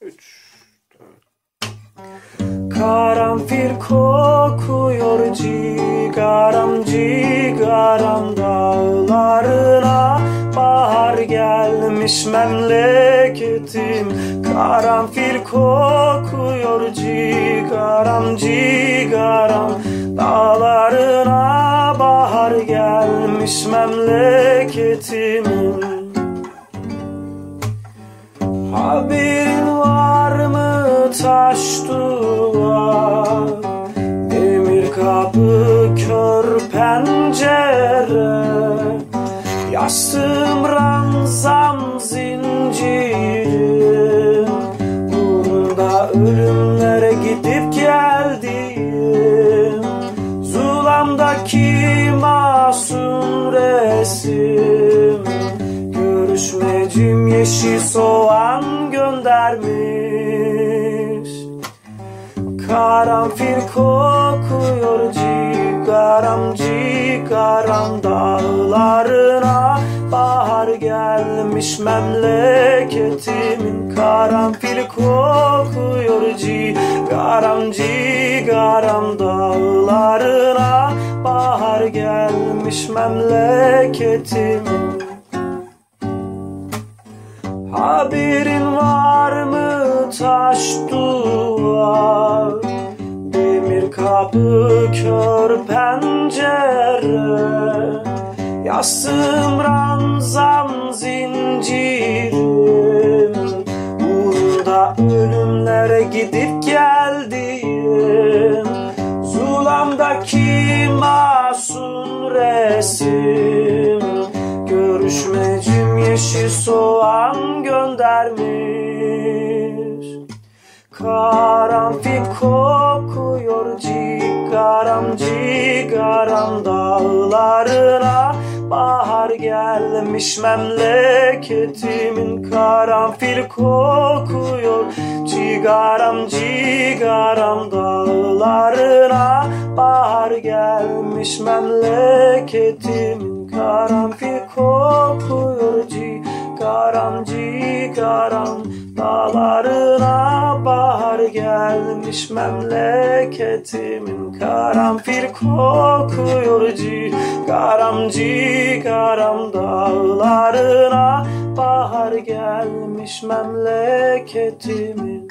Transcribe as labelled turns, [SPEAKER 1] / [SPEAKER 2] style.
[SPEAKER 1] 3 Karanfil kokuyor cigaram cigaram dağlarına. Bahar gelmiş memleketim. Karanfil kokuyor cigaram cigaram Dağlarına. Bahar gelmiş memleketimin duvar Demir kapı kör pencere. Yastığım ranzam zincirim. Burnumda ölümlere gidip geldim. Zulamdaki masum resim. Görüşmecim yeşil soğan göndermiş Karanfil kokuyor cigaram cigaram dağlarına. Bahar gelmiş memleketimin Karanfil kokuyor cigaram cigaram dağlarına. Bahar gelmiş memleketimin Haberin var mı taş duvar kapı kör pencere. Yastığım ranzam zincirim. Uğrunda ölümlere gidip geldim. Zulamdaki masum resim. Görüşmecim yeşil soğan göndermiş Karanfil kokuyor cigaram cigaram dağlarına. Bahar gelmiş memleketimin karanfil kokuyor Cigaram cigaram dağlarına. Bahar gelmiş memleketimin karanfil kokuyor Cigaram cigaram dağlarına Bahar gelmiş memleketimin. Karanfil kokuyor Cigaram cigaram dağlarına. Bahar gelmiş memleketimin